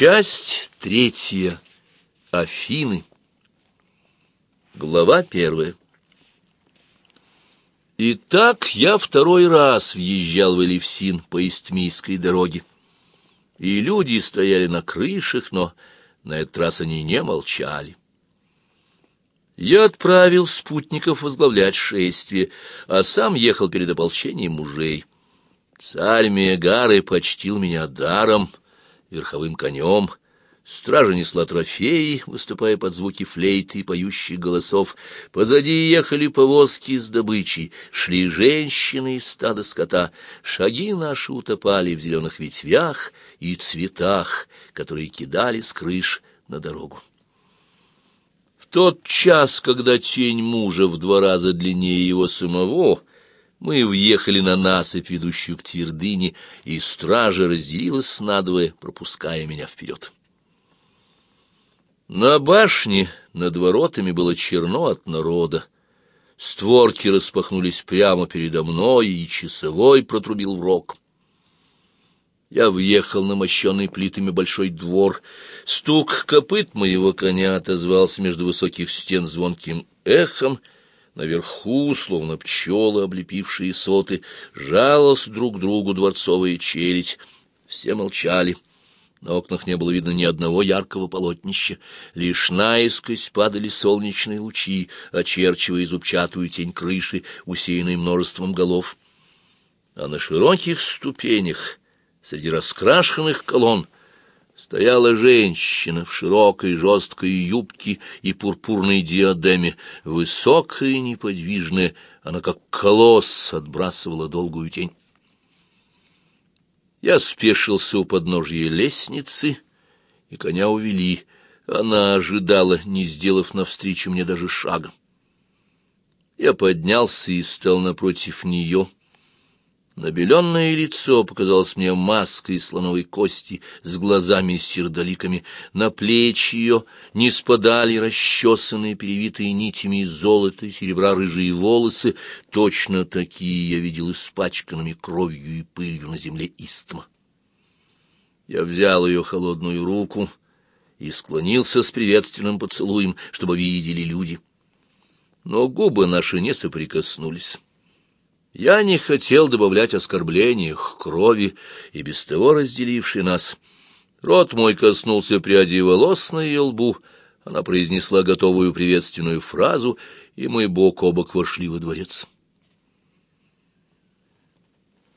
Часть третья. Афины. Глава первая. Итак, я второй раз въезжал в Элевсин по Истмийской дороге. И люди стояли на крышах, но на этот раз они не молчали. Я отправил спутников возглавлять шествие, а сам ехал перед ополчением мужей. Царь Мегары почтил меня даром — верховым конем. Стража несла трофеи, выступая под звуки флейты и поющих голосов. Позади ехали повозки с добычей, шли женщины из стада скота. Шаги наши утопали в зеленых ветвях и цветах, которые кидали с крыш на дорогу. В тот час, когда тень мужа в два раза длиннее его самого, мы въехали на насыпь, ведущую к твердыне, и стража разделилась надвое, пропуская меня вперед. На башне над воротами было черно от народа. Створки распахнулись прямо передо мной, и часовой протрубил в рог. Я въехал на мощенный плитами большой двор. Стук копыт моего коня отозвался между высоких стен звонким эхом — Наверху, словно пчелы, облепившие соты, жалась друг другу дворцовая челядь. Все молчали. На окнах не было видно ни одного яркого полотнища. Лишь наискось падали солнечные лучи, очерчивая зубчатую тень крыши, усеянной множеством голов. А на широких ступенях, среди раскрашенных колонн, Стояла женщина в широкой жесткой юбке и пурпурной диадеме, высокая и неподвижная, она как колосс отбрасывала долгую тень. Я спешился у подножья лестницы, и коня увели. Она ожидала, не сделав навстречу мне даже шага. Я поднялся и стал напротив нее, Набеленное лицо показалось мне маской слоновой кости с глазами-сердоликами. На плечи ее не спадали расчесанные, перевитые нитями из золота и серебра рыжие волосы. Точно такие я видел испачканными кровью и пылью на земле истма. Я взял ее холодную руку и склонился с приветственным поцелуем, чтобы видели люди. Но губы наши не соприкоснулись. Я не хотел добавлять оскорбления к крови, и без того разделившей нас. Рот мой коснулся пряди волос на ее лбу, она произнесла готовую приветственную фразу, и мы бок о бок вошли во дворец.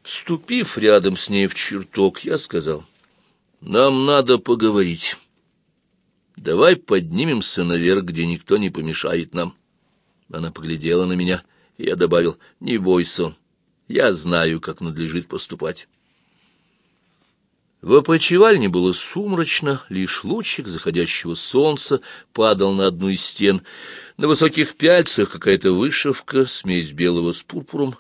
Вступив рядом с ней в чертог, я сказал, «Нам надо поговорить. Давай поднимемся наверх, где никто не помешает нам». Она поглядела на меня — я добавил, не бойся, я знаю, как надлежит поступать. В опочивальне было сумрачно, лишь лучик заходящего солнца падал на одну из стен. На высоких пяльцах какая-то вышивка, смесь белого с пурпуром,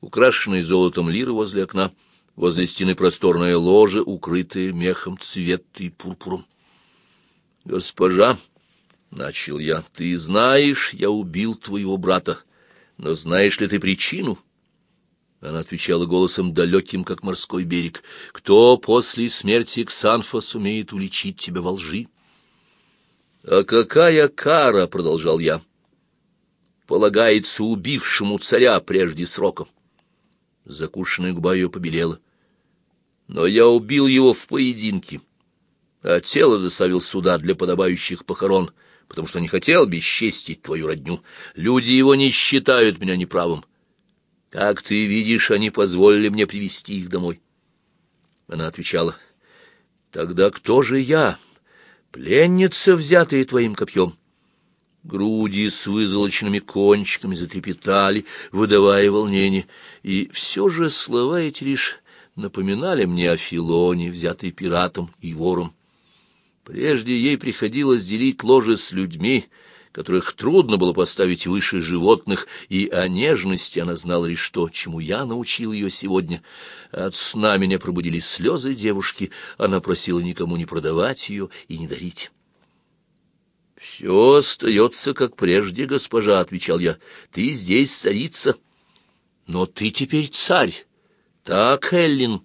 украшенная золотом лира возле окна, возле стены просторное ложе, укрытое мехом цвет и пурпуром. «Госпожа», — начал я, — «ты знаешь, я убил твоего брата. Но знаешь ли ты причину? Она отвечала голосом далеким, как морской берег. Кто после смерти Ксанфа сумеет уличить тебя во лжи? А какая кара, продолжал я, полагается убившему царя прежде срока? Закушенная губа ее побелела. Но я убил его в поединке, а тело доставил сюда для подобающих похорон — потому что не хотел бесчестить твою родню. Люди его не считают меня неправым. Как ты видишь, они позволили мне привести их домой. Она отвечала, тогда кто же я? Пленница, взятая твоим копьем. Груди с вызолоченными кончиками затрепетали, выдавая волнение, и все же слова эти лишь напоминали мне о Филоне, взятой пиратом и вором. Прежде ей приходилось делить ложе с людьми, которых трудно было поставить выше животных, и о нежности она знала лишь то, чему я научил ее сегодня. От сна меня пробудили слезы девушки, она просила никому не продавать ее и не дарить. «Все остается, как прежде, госпожа», — отвечал я, — «ты здесь царица». «Но ты теперь царь». «Так, Эллин».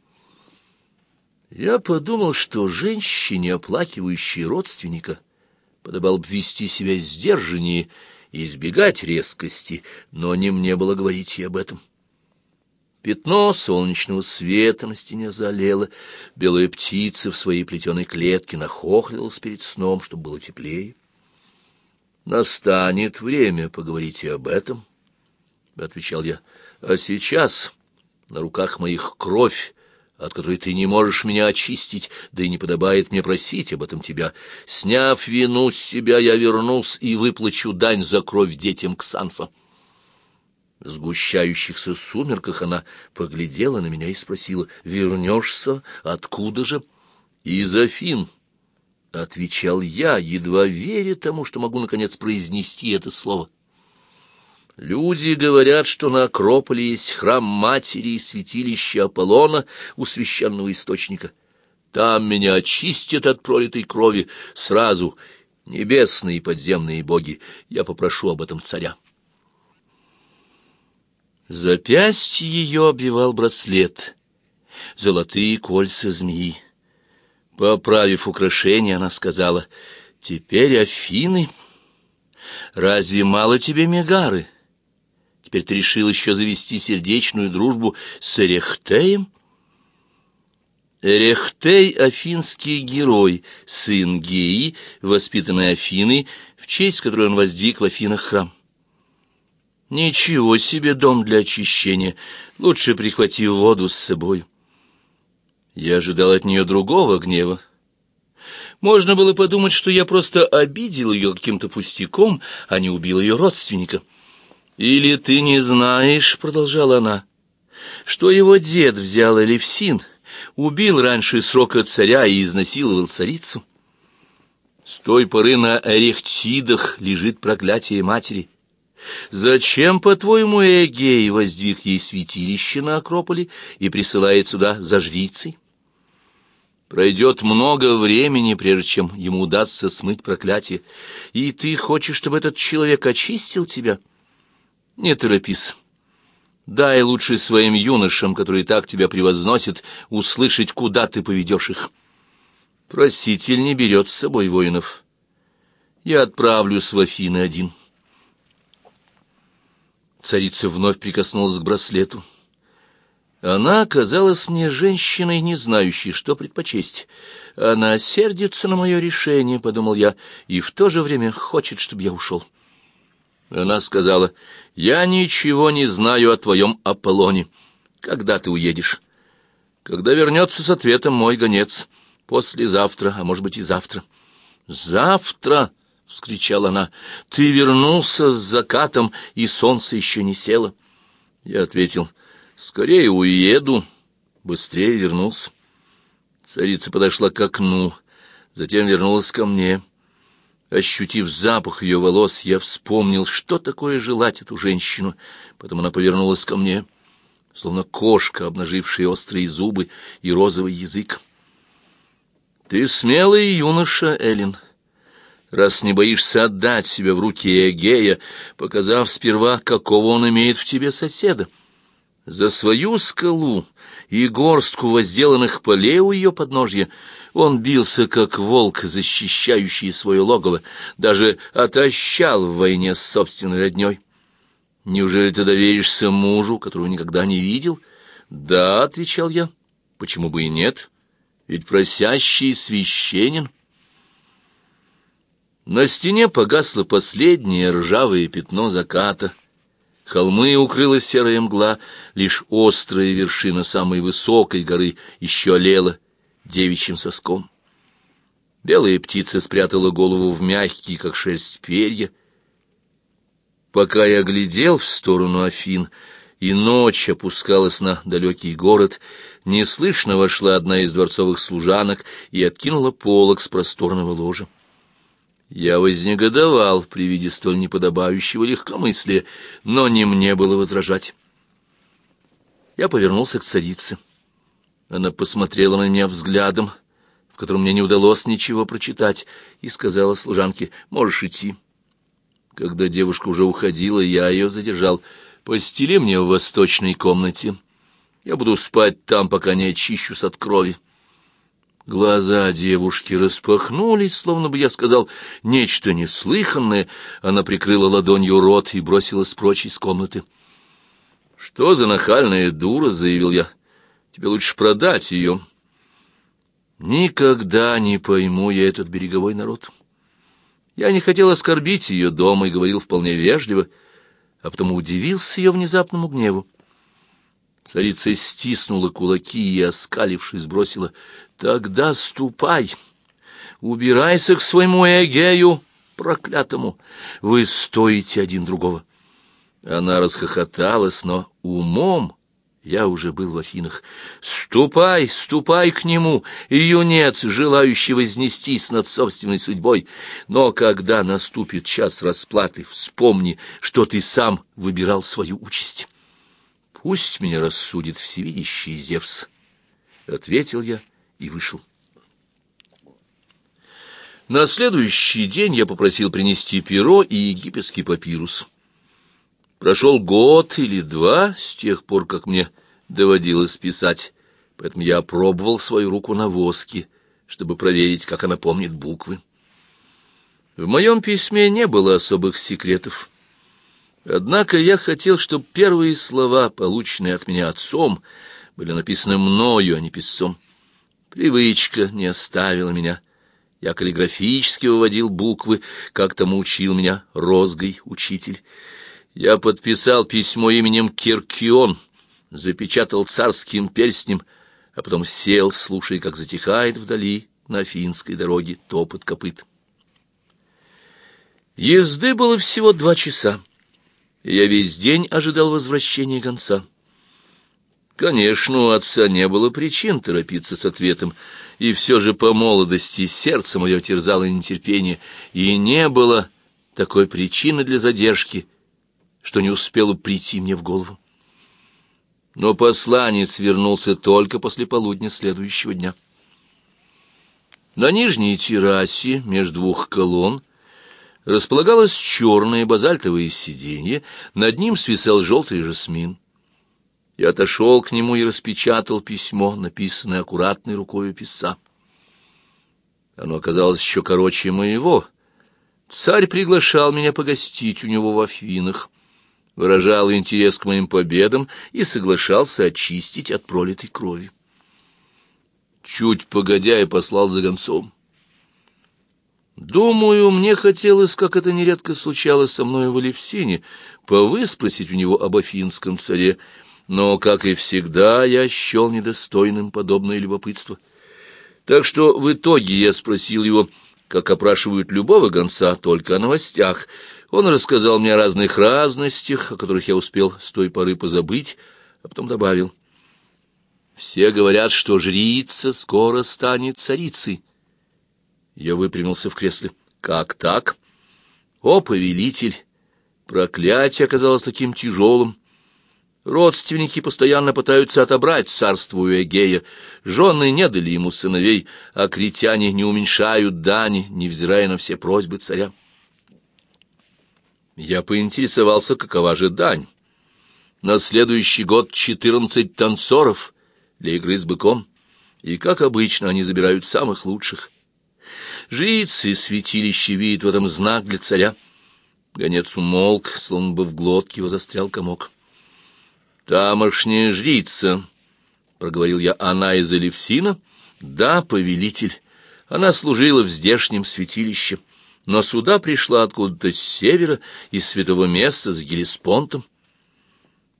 Я подумал, что женщине, оплакивающей родственника, подобал бы вести себя сдержаннее и избегать резкости, но не мне было говорить ей об этом. Пятно солнечного света на стене залило, белая птица в своей плетеной клетке нахохлилась перед сном, чтобы было теплее. «Настанет время поговорить и об этом», — отвечал я. «А сейчас на руках моих кровь, от которой ты не можешь меня очистить, да и не подобает мне просить об этом тебя. Сняв вину с себя, я вернусь и выплачу дань за кровь детям Ксанфа». В сгущающихся сумерках она поглядела на меня и спросила, «Вернешься? Откуда же?» «Из Афин», — отвечал я, едва веря тому, что могу, наконец, произнести это слово. Люди говорят, что на Акрополе есть храм матери и святилище Аполлона у священного источника. Там меня очистят от пролитой крови сразу небесные и подземные боги. Я попрошу об этом царя. Запястье ее обвивал браслет, золотые кольца змеи. Поправив украшение, она сказала, «Теперь Афины. Разве мало тебе Мегары? Теперь ты решил еще завести сердечную дружбу с Эрехтеем?» Эрехтей — афинский герой, сын Геи, воспитанный Афиной, в честь которой он воздвиг в Афинах храм. Ничего себе дом для очищения. Лучше прихвати воду с собой. Я ожидал от нее другого гнева. Можно было подумать, что я просто обидел ее каким-то пустяком, а не убил ее родственника. «Или ты не знаешь, — продолжала она, — что его дед взял Элевсин, убил раньше срока царя и изнасиловал царицу? С той поры на Эрехтидах лежит проклятие матери». Зачем, по-твоему, Эгей воздвиг ей святилище на Акрополе и присылает сюда за жрицей? Пройдет много времени, прежде чем ему удастся смыть проклятие, и ты хочешь, чтобы этот человек очистил тебя? Не торопись. Дай лучше своим юношам, которые так тебя превозносят, услышать, куда ты поведешь их. Проситель не берет с собой воинов. Я отправлюсь в Афины один». Царица вновь прикоснулась к браслету. Она оказалась мне женщиной, не знающей, что предпочесть. Она сердится на мое решение, — подумал я, — и в то же время хочет, чтобы я ушел. Она сказала, — я ничего не знаю о твоем Аполлоне. Когда ты уедешь? Когда вернется с ответом мой гонец. Послезавтра, а может быть и завтра. Завтра? — вскричала она. — Ты вернулся с закатом, и солнце еще не село. Я ответил, — скорее уеду, быстрее вернулся. Царица подошла к окну, затем вернулась ко мне. Ощутив запах ее волос, я вспомнил, что такое желать эту женщину. Потом она повернулась ко мне, словно кошка, обнажившая острые зубы и розовый язык. — Ты смелый юноша, Эллен. — раз не боишься отдать себя в руки Эгея, показав сперва, какого он имеет в тебе соседа. За свою скалу и горстку возделанных полей у ее подножья он бился, как волк, защищающий свое логово, даже отощал в войне с собственной родней. Неужели ты доверишься мужу, которого никогда не видел? Да, — отвечал я, — почему бы и нет? Ведь просящий священен — на стене погасло последнее ржавое пятно заката. Холмы укрыла серая мгла, лишь острая вершина самой высокой горы еще олела девичьим соском. Белая птица спрятала голову в мягкие, как шерсть, перья. Пока я глядел в сторону Афин, и ночь опускалась на далекий город, неслышно вошла одна из дворцовых служанок и откинула полог с просторного ложа. Я вознегодовал при виде столь неподобающего легкомыслия, но не мне было возражать. Я повернулся к царице. Она посмотрела на меня взглядом, в котором мне не удалось ничего прочитать, и сказала служанке, «Можешь идти». Когда девушка уже уходила, я ее задержал. «Постели мне в восточной комнате. Я буду спать там, пока не очищусь от крови». Глаза девушки распахнулись, словно бы я сказал нечто неслыханное. Она прикрыла ладонью рот и бросилась прочь из комнаты. «Что за нахальная дура?» — заявил я. «Тебе лучше продать ее». Никогда не пойму я этот береговой народ. Я не хотел оскорбить ее дома и говорил вполне вежливо, а потом удивился ее внезапному гневу. Царица стиснула кулаки и, оскалившись, бросила «Тогда ступай, убирайся к своему Эгею, проклятому, вы стоите один другого». Она расхохоталась, но умом я уже был в Афинах. «Ступай, ступай к нему, юнец, желающий вознестись над собственной судьбой. Но когда наступит час расплаты, вспомни, что ты сам выбирал свою участь». «Пусть меня рассудит всевидящий Зевс», — ответил я и вышел. На следующий день я попросил принести перо и египетский папирус. Прошел год или два с тех пор, как мне доводилось писать, поэтому я опробовал свою руку на воске, чтобы проверить, как она помнит буквы. В моем письме не было особых секретов. Однако я хотел, чтобы первые слова, полученные от меня отцом, были написаны мною, а не писцом. Привычка не оставила меня. Я каллиграфически выводил буквы, как тому учил меня розгой учитель. Я подписал письмо именем Киркион, запечатал царским перстнем, а потом сел, слушая, как затихает вдали на финской дороге топот копыт. Езды было всего два часа, я весь день ожидал возвращения гонца. Конечно, у отца не было причин торопиться с ответом, и все же по молодости сердце мое терзало нетерпение, и не было такой причины для задержки — что не успело прийти мне в голову. Но посланец вернулся только после полудня следующего дня. На нижней террасе между двух колонн располагалось черное базальтовое сиденье, над ним свисал желтый жасмин. Я отошел к нему и распечатал письмо, написанное аккуратной рукой писца. Оно оказалось еще короче моего. Царь приглашал меня погостить у него в Афинах выражал интерес к моим победам и соглашался очистить от пролитой крови. Чуть погодя, я послал за гонцом. Думаю, мне хотелось, как это нередко случалось со мной в Алевсине, повыспросить у него об афинском царе, но, как и всегда, я счел недостойным подобное любопытство. Так что в итоге я спросил его, как опрашивают любого гонца, только о новостях — он рассказал мне о разных разностях, о которых я успел с той поры позабыть, а потом добавил. «Все говорят, что жрица скоро станет царицей». Я выпрямился в кресле. «Как так?» «О, повелитель!» Проклятие оказалось таким тяжелым. Родственники постоянно пытаются отобрать царство у Эгея. Жены не дали ему сыновей, а критяне не уменьшают дани, невзирая на все просьбы царя. Я поинтересовался, какова же дань. На следующий год четырнадцать танцоров для игры с быком, и, как обычно, они забирают самых лучших. Жрицы святилище видят в этом знак для царя. Гонец умолк, словно бы в глотке его застрял комок. «Тамошняя жрица», — проговорил я, — «она из Элевсина?» «Да, повелитель. Она служила в здешнем святилище» но сюда пришла откуда-то с севера, из святого места, с Гелеспонтом.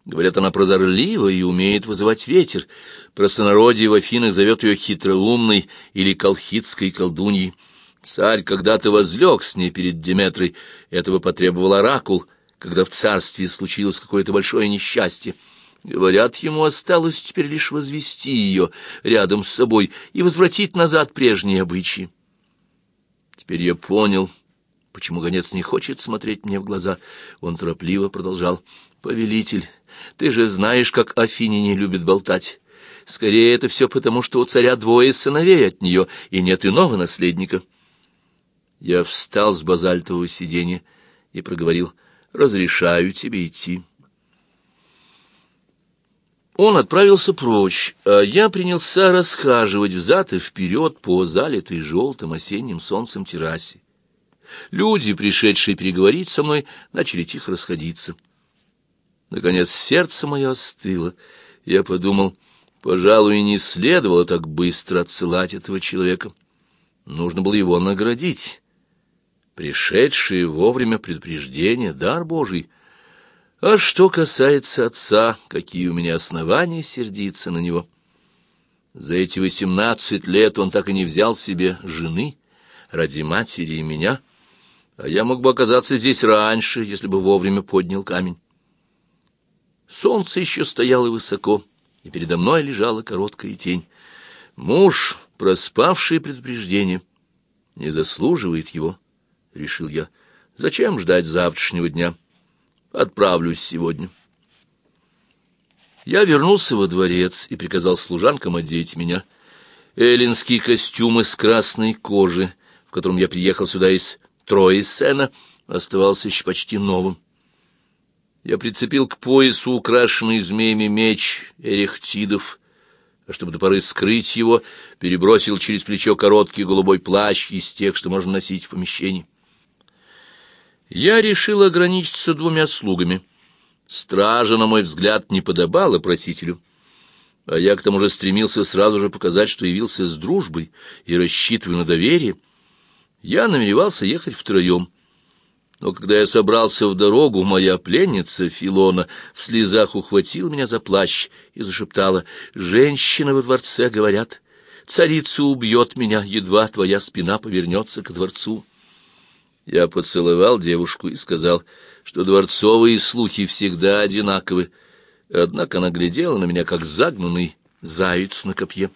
Говорят, она прозорлива и умеет вызывать ветер. Простонародье в Афинах зовет ее хитроумной или колхидской колдуньей. Царь когда-то возлег с ней перед Деметрой, этого потребовал оракул, когда в царстве случилось какое-то большое несчастье. Говорят, ему осталось теперь лишь возвести ее рядом с собой и возвратить назад прежние обычаи. Теперь я понял, почему гонец не хочет смотреть мне в глаза. Он торопливо продолжал. «Повелитель, ты же знаешь, как афиняне любят болтать. Скорее, это все потому, что у царя двое сыновей от нее, и нет иного наследника». Я встал с базальтового сиденья и проговорил. «Разрешаю тебе идти». Он отправился прочь, а я принялся расхаживать взад и вперед по залитой желтым осенним солнцем террасе. Люди, пришедшие переговорить со мной, начали тихо расходиться. Наконец сердце мое остыло. Я подумал, пожалуй, не следовало так быстро отсылать этого человека. Нужно было его наградить. Пришедшие вовремя предупреждения — дар Божий — а что касается отца, какие у меня основания сердиться на него? За эти восемнадцать лет он так и не взял себе жены ради матери и меня, а я мог бы оказаться здесь раньше, если бы вовремя поднял камень. Солнце еще стояло высоко, и передо мной лежала короткая тень. Муж, проспавший предупреждение, не заслуживает его, — решил я. Зачем ждать завтрашнего дня? — Отправлюсь сегодня. Я вернулся во дворец и приказал служанкам одеть меня. Эллинский костюм из красной кожи, в котором я приехал сюда из Троисена, оставался еще почти новым. Я прицепил к поясу украшенный змеями меч эрехтидов, а чтобы до поры скрыть его, перебросил через плечо короткий голубой плащ из тех, что можно носить в помещении. Я решил ограничиться двумя слугами. Стража, на мой взгляд, не подобала просителю. А я к тому же стремился сразу же показать, что явился с дружбой и рассчитываю на доверие. Я намеревался ехать втроем. Но когда я собрался в дорогу, моя пленница Филона в слезах ухватила меня за плащ и зашептала, «Женщины во дворце говорят, царица убьет меня, едва твоя спина повернется к дворцу». Я поцеловал девушку и сказал, что дворцовые слухи всегда одинаковы. Однако она глядела на меня, как загнанный заяц на копье.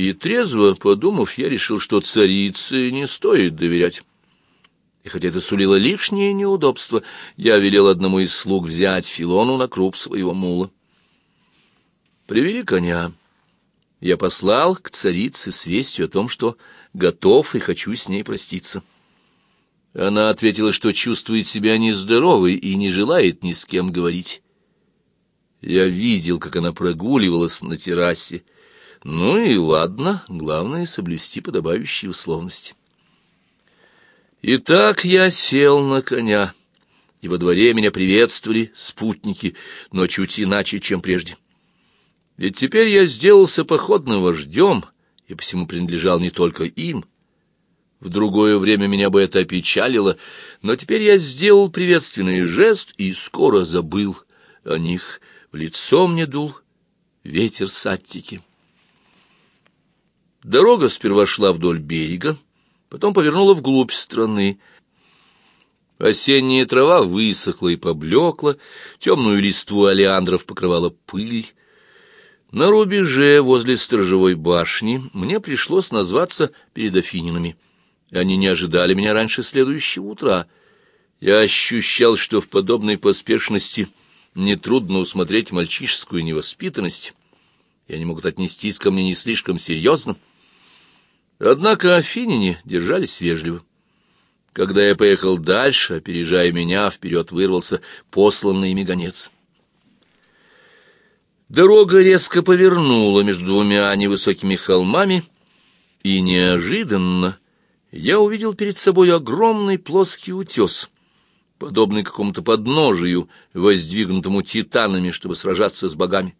И трезво подумав, я решил, что царице не стоит доверять. И хотя это сулило лишнее неудобство, я велел одному из слуг взять Филону на круп своего мула. Привели коня. Я послал к царице с вестью о том, что готов и хочу с ней проститься. Она ответила, что чувствует себя нездоровой и не желает ни с кем говорить. Я видел, как она прогуливалась на террасе. Ну и ладно, главное — соблюсти подобающие условности. Итак, я сел на коня, и во дворе меня приветствовали спутники, но чуть иначе, чем прежде. Ведь теперь я сделался походным вождем, и посему принадлежал не только им — в другое время меня бы это опечалило, но теперь я сделал приветственный жест и скоро забыл о них. В лицо мне дул ветер саттики. Дорога сперва шла вдоль берега, потом повернула вглубь страны. Осенняя трава высохла и поблекла, темную листву олеандров покрывала пыль. На рубеже возле сторожевой башни мне пришлось назваться перед Афининами — они не ожидали меня раньше следующего утра. Я ощущал, что в подобной поспешности нетрудно усмотреть мальчишескую невоспитанность, и они могут отнестись ко мне не слишком серьезно. Однако афиняне держались вежливо. Когда я поехал дальше, опережая меня, вперед вырвался посланный ими гонец. Дорога резко повернула между двумя невысокими холмами, и неожиданно я увидел перед собой огромный плоский утес, подобный какому-то подножию, воздвигнутому титанами, чтобы сражаться с богами.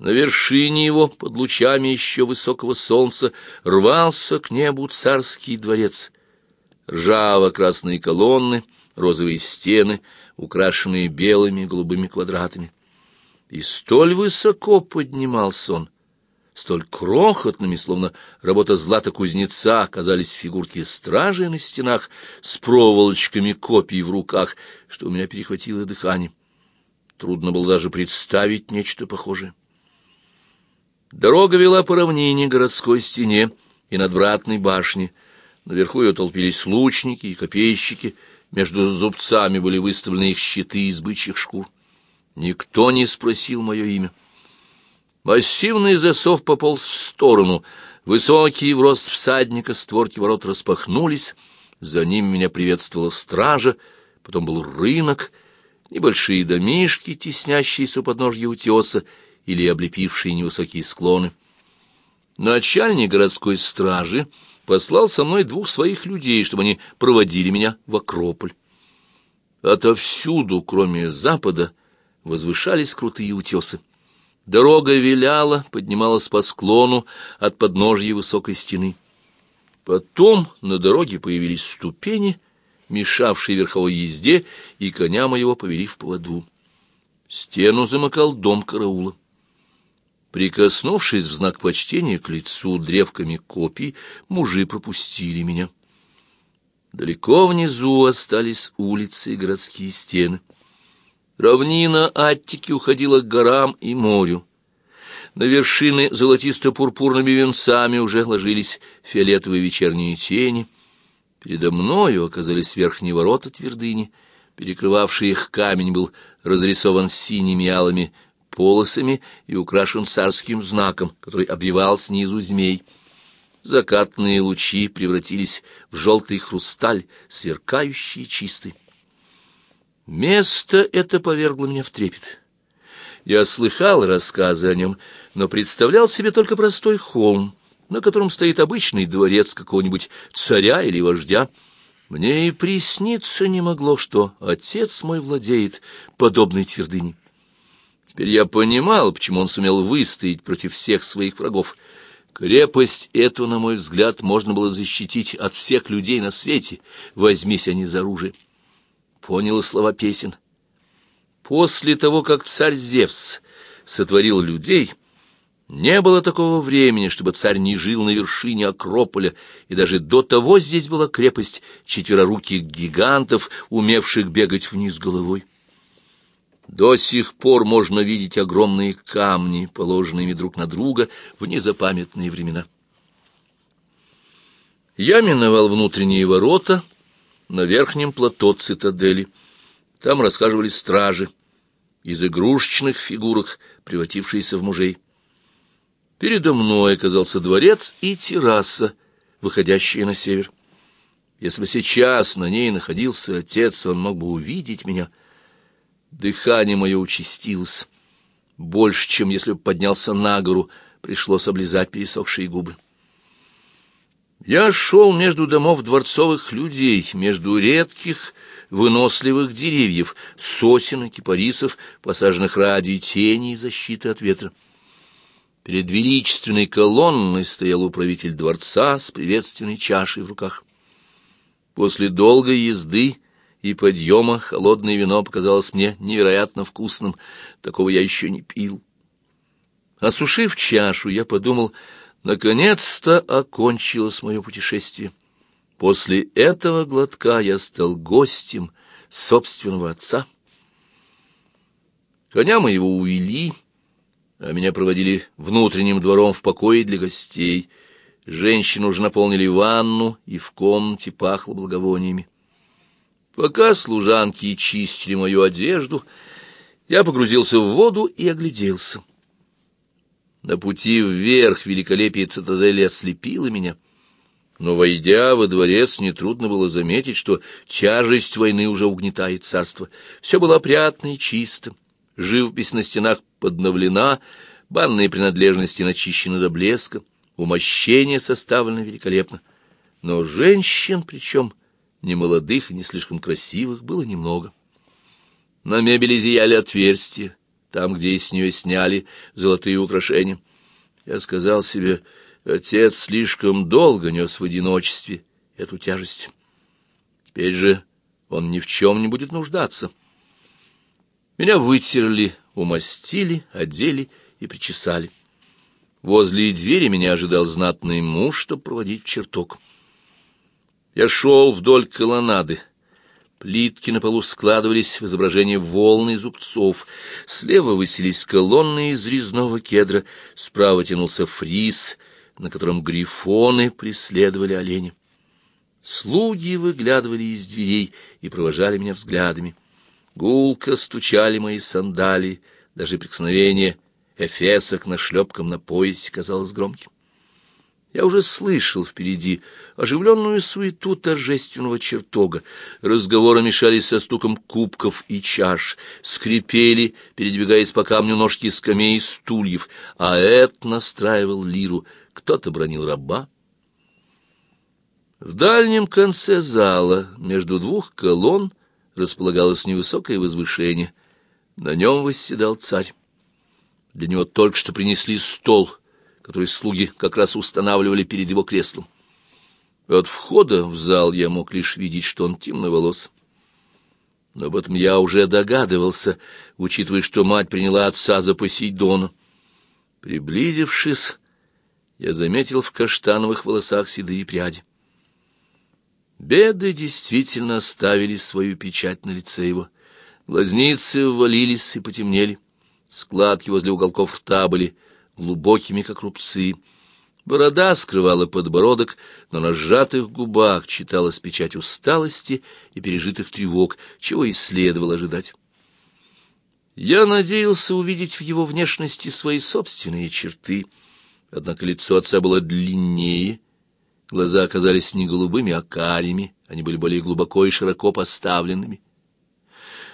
На вершине его, под лучами еще высокого солнца, рвался к небу царский дворец. Ржаво-красные колонны, розовые стены, украшенные белыми голубыми квадратами. И столь высоко поднимался он, Столь крохотными, словно работа злата-кузнеца, оказались фигурки стражи на стенах с проволочками копий в руках, что у меня перехватило дыхание. Трудно было даже представить нечто похожее. Дорога вела по равнине городской стене и надвратной башне. Наверху ее толпились лучники и копейщики, между зубцами были выставлены их щиты из бычьих шкур. Никто не спросил мое имя. Массивный засов пополз в сторону. Высокий в рост всадника створки ворот распахнулись. За ним меня приветствовала стража. Потом был рынок, небольшие домишки, теснящиеся у подножья утеса, или облепившие невысокие склоны. Начальник городской стражи послал со мной двух своих людей, чтобы они проводили меня в Акрополь. Отовсюду, кроме запада, возвышались крутые утесы. Дорога виляла, поднималась по склону от подножья высокой стены. Потом на дороге появились ступени, мешавшие верховой езде, и коня моего повели в поводу. Стену замыкал дом караула. Прикоснувшись в знак почтения к лицу древками копий, мужи пропустили меня. Далеко внизу остались улицы и городские стены. Равнина Аттики уходила к горам и морю. На вершины золотисто-пурпурными венцами уже ложились фиолетовые вечерние тени. Передо мною оказались верхние ворота твердыни. Перекрывавший их камень был разрисован синими алыми полосами и украшен царским знаком, который обвивал снизу змей. Закатные лучи превратились в желтый хрусталь, сверкающий и чистый. Место это повергло меня в трепет. Я слыхал рассказы о нем, но представлял себе только простой холм, на котором стоит обычный дворец какого-нибудь царя или вождя. Мне и присниться не могло, что отец мой владеет подобной твердыней. Теперь я понимал, почему он сумел выстоять против всех своих врагов. Крепость эту, на мой взгляд, можно было защитить от всех людей на свете, возьмись они за оружие. Понял слова песен. После того, как царь Зевс сотворил людей, не было такого времени, чтобы царь не жил на вершине Акрополя, и даже до того здесь была крепость четвероруких гигантов, умевших бегать вниз головой. До сих пор можно видеть огромные камни, положенные друг на друга в незапамятные времена. Я миновал внутренние ворота на верхнем плато цитадели. Там расхаживали стражи из игрушечных фигурок, превратившиеся в мужей. Передо мной оказался дворец и терраса, выходящая на север. Если бы сейчас на ней находился отец, он мог бы увидеть меня — Дыхание мое участилось. Больше, чем если бы поднялся на гору, пришлось облизать пересохшие губы. Я шел между домов дворцовых людей, между редких, выносливых деревьев, сосен и кипарисов, посаженных ради тени и защиты от ветра. Перед величественной колонной стоял управитель дворца с приветственной чашей в руках. После долгой езды и подъема холодное вино показалось мне невероятно вкусным. Такого я еще не пил. Осушив чашу, я подумал, наконец-то окончилось мое путешествие. После этого глотка я стал гостем собственного отца. Коня моего увели, а меня проводили внутренним двором в покое для гостей. Женщины уже наполнили ванну, и в комнате пахло благовониями. Пока служанки чистили мою одежду, я погрузился в воду и огляделся. На пути вверх великолепие цитадели ослепило меня, но, войдя во дворец, нетрудно было заметить, что тяжесть войны уже угнетает царство. Все было опрятно и чисто, живопись на стенах подновлена, банные принадлежности начищены до блеска, умощение составлено великолепно. Но женщин, причем ни молодых и не слишком красивых было немного. На мебели зияли отверстия, там, где из нее сняли золотые украшения. Я сказал себе, отец слишком долго нес в одиночестве эту тяжесть. Теперь же он ни в чем не будет нуждаться. Меня вытерли, умастили, одели и причесали. Возле двери меня ожидал знатный муж, чтобы проводить в чертог. Я шел вдоль колоннады. Плитки на полу складывались в изображение волны зубцов. Слева высились колонны из резного кедра, справа тянулся фриз, на котором грифоны преследовали оленя. Слуги выглядывали из дверей и провожали меня взглядами. Гулко стучали мои сандалии, даже прикосновение эфеса к нашлепкам на поясе казалось громким. Я уже слышал впереди оживленную суету торжественного чертога. Разговоры мешались со стуком кубков и чаш, скрипели, передвигаясь по камню ножки скамей и стульев, а Эд настраивал лиру. Кто-то бронил раба. В дальнем конце зала, между двух колонн, располагалось невысокое возвышение. На нем восседал царь. Для него только что принесли стол — который слуги как раз устанавливали перед его креслом. От входа в зал я мог лишь видеть, что он темноволос. Но об этом я уже догадывался, учитывая, что мать приняла отца за Посейдона. Приблизившись, я заметил в каштановых волосах седые пряди. Беды действительно оставили свою печать на лице его. Глазницы ввалились и потемнели. Складки возле уголков рта были глубокими, как рубцы. Борода скрывала подбородок, но на сжатых губах читалась печать усталости и пережитых тревог, чего и следовало ожидать. Я надеялся увидеть в его внешности свои собственные черты, однако лицо отца было длиннее, глаза оказались не голубыми, а карими, они были более глубоко и широко поставленными.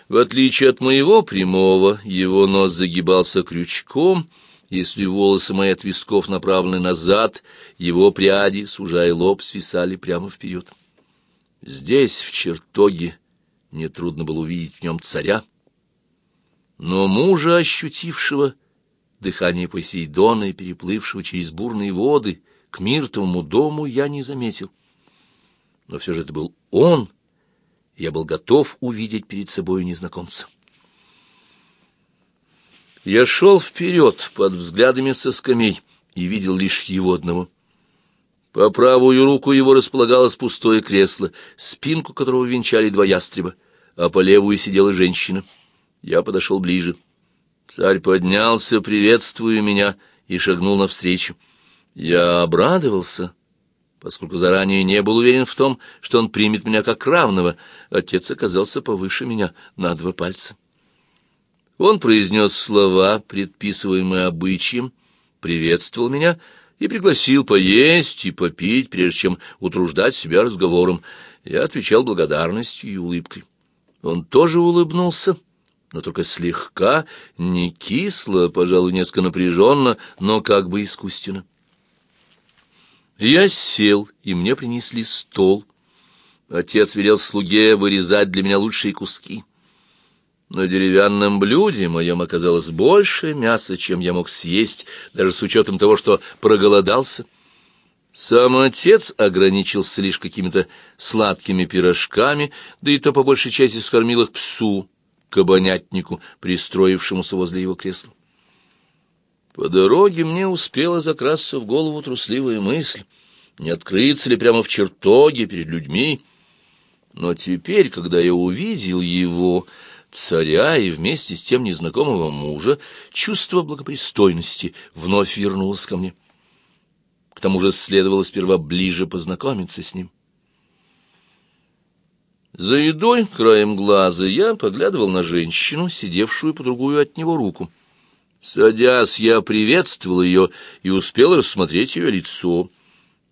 В отличие от моего прямого, его нос загибался крючком — если волосы мои от висков направлены назад, его пряди, сужая лоб, свисали прямо вперед. Здесь, в чертоге, нетрудно было увидеть в нем царя, но мужа, ощутившего дыхание Посейдона и переплывшего через бурные воды к миртовому дому, я не заметил. Но все же это был он, я был готов увидеть перед собой незнакомца. Я шел вперед под взглядами со скамей и видел лишь его одного. По правую руку его располагалось пустое кресло, спинку которого венчали два ястреба, а по левую сидела женщина. Я подошел ближе. Царь поднялся, приветствуя меня, и шагнул навстречу. Я обрадовался, поскольку заранее не был уверен в том, что он примет меня как равного. Отец оказался повыше меня на два пальца. Он произнес слова, предписываемые обычаем, приветствовал меня и пригласил поесть и попить, прежде чем утруждать себя разговором. Я отвечал благодарностью и улыбкой. Он тоже улыбнулся, но только слегка, не кисло, пожалуй, несколько напряженно, но как бы искусственно. Я сел, и мне принесли стол. Отец велел слуге вырезать для меня лучшие куски. На деревянном блюде моем оказалось больше мяса, чем я мог съесть, даже с учетом того, что проголодался. Сам отец ограничился лишь какими-то сладкими пирожками, да и то по большей части скормил их псу, кабанятнику, пристроившемуся возле его кресла. По дороге мне успела закрасться в голову трусливая мысль, не открыться ли прямо в чертоге перед людьми. Но теперь, когда я увидел его, царя и вместе с тем незнакомого мужа, чувство благопристойности вновь вернулось ко мне. К тому же следовало сперва ближе познакомиться с ним. За едой, краем глаза, я поглядывал на женщину, сидевшую по другую от него руку. Садясь, я приветствовал ее и успел рассмотреть ее лицо.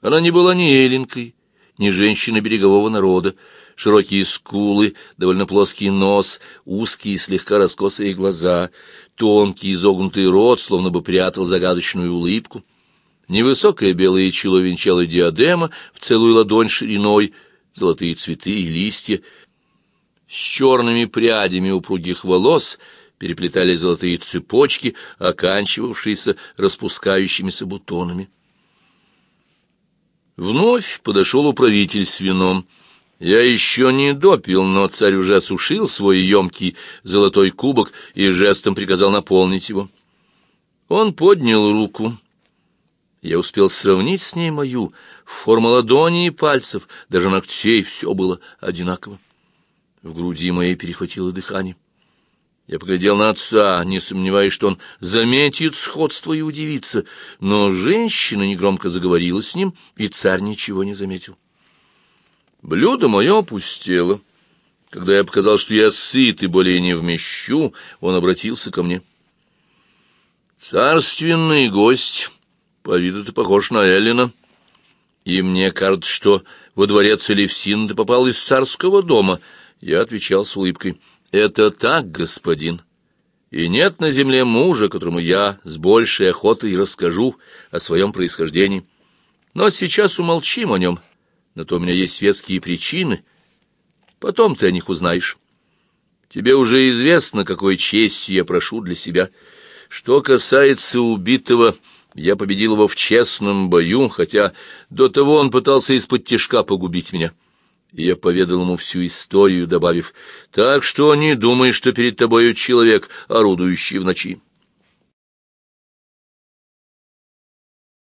Она не была ни эленькой, ни женщиной берегового народа, широкие скулы, довольно плоский нос, узкие слегка раскосые глаза, тонкий изогнутый рот, словно бы прятал загадочную улыбку. Невысокое белое чело венчало диадема в целую ладонь шириной, золотые цветы и листья. С черными прядями упругих волос переплетались золотые цепочки, оканчивавшиеся распускающимися бутонами. Вновь подошел управитель с вином — я еще не допил, но царь уже осушил свой емкий золотой кубок и жестом приказал наполнить его. Он поднял руку. Я успел сравнить с ней мою, форма ладони и пальцев, даже ногтей, все было одинаково. В груди моей перехватило дыхание. Я поглядел на отца, не сомневаясь, что он заметит сходство и удивится, но женщина негромко заговорила с ним, и царь ничего не заметил. Блюдо мое опустело. Когда я показал, что я сыт и более не вмещу, он обратился ко мне. «Царственный гость, по виду ты похож на Эллина. И мне кажется, что во дворец Элевсин ты попал из царского дома. Я отвечал с улыбкой. Это так, господин. И нет на земле мужа, которому я с большей охотой расскажу о своем происхождении. Но сейчас умолчим о нем. На то у меня есть светские причины. Потом ты о них узнаешь. Тебе уже известно, какой честью я прошу для себя. Что касается убитого, я победил его в честном бою, хотя до того он пытался из-под тяжка погубить меня. И я поведал ему всю историю, добавив, «Так что не думай, что перед тобою человек, орудующий в ночи».